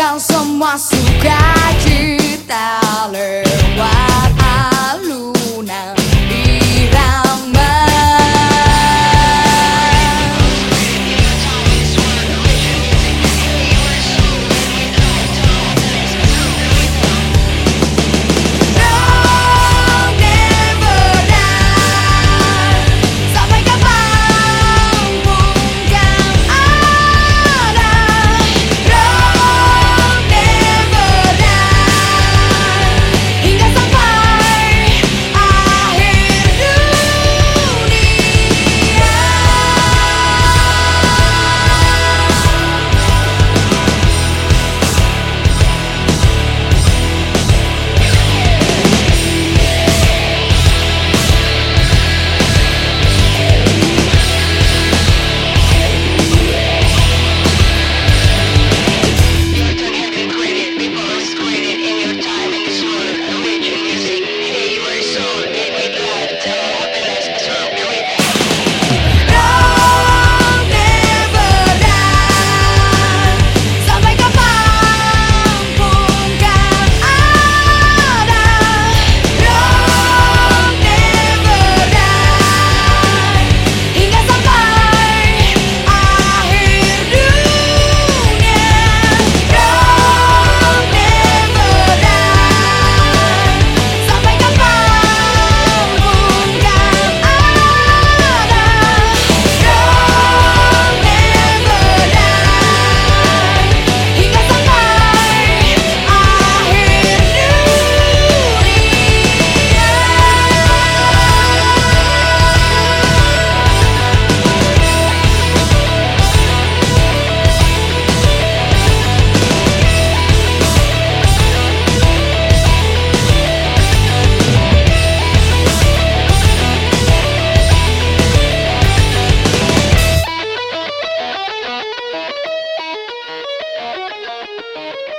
Kan semua suka kita lewat. Música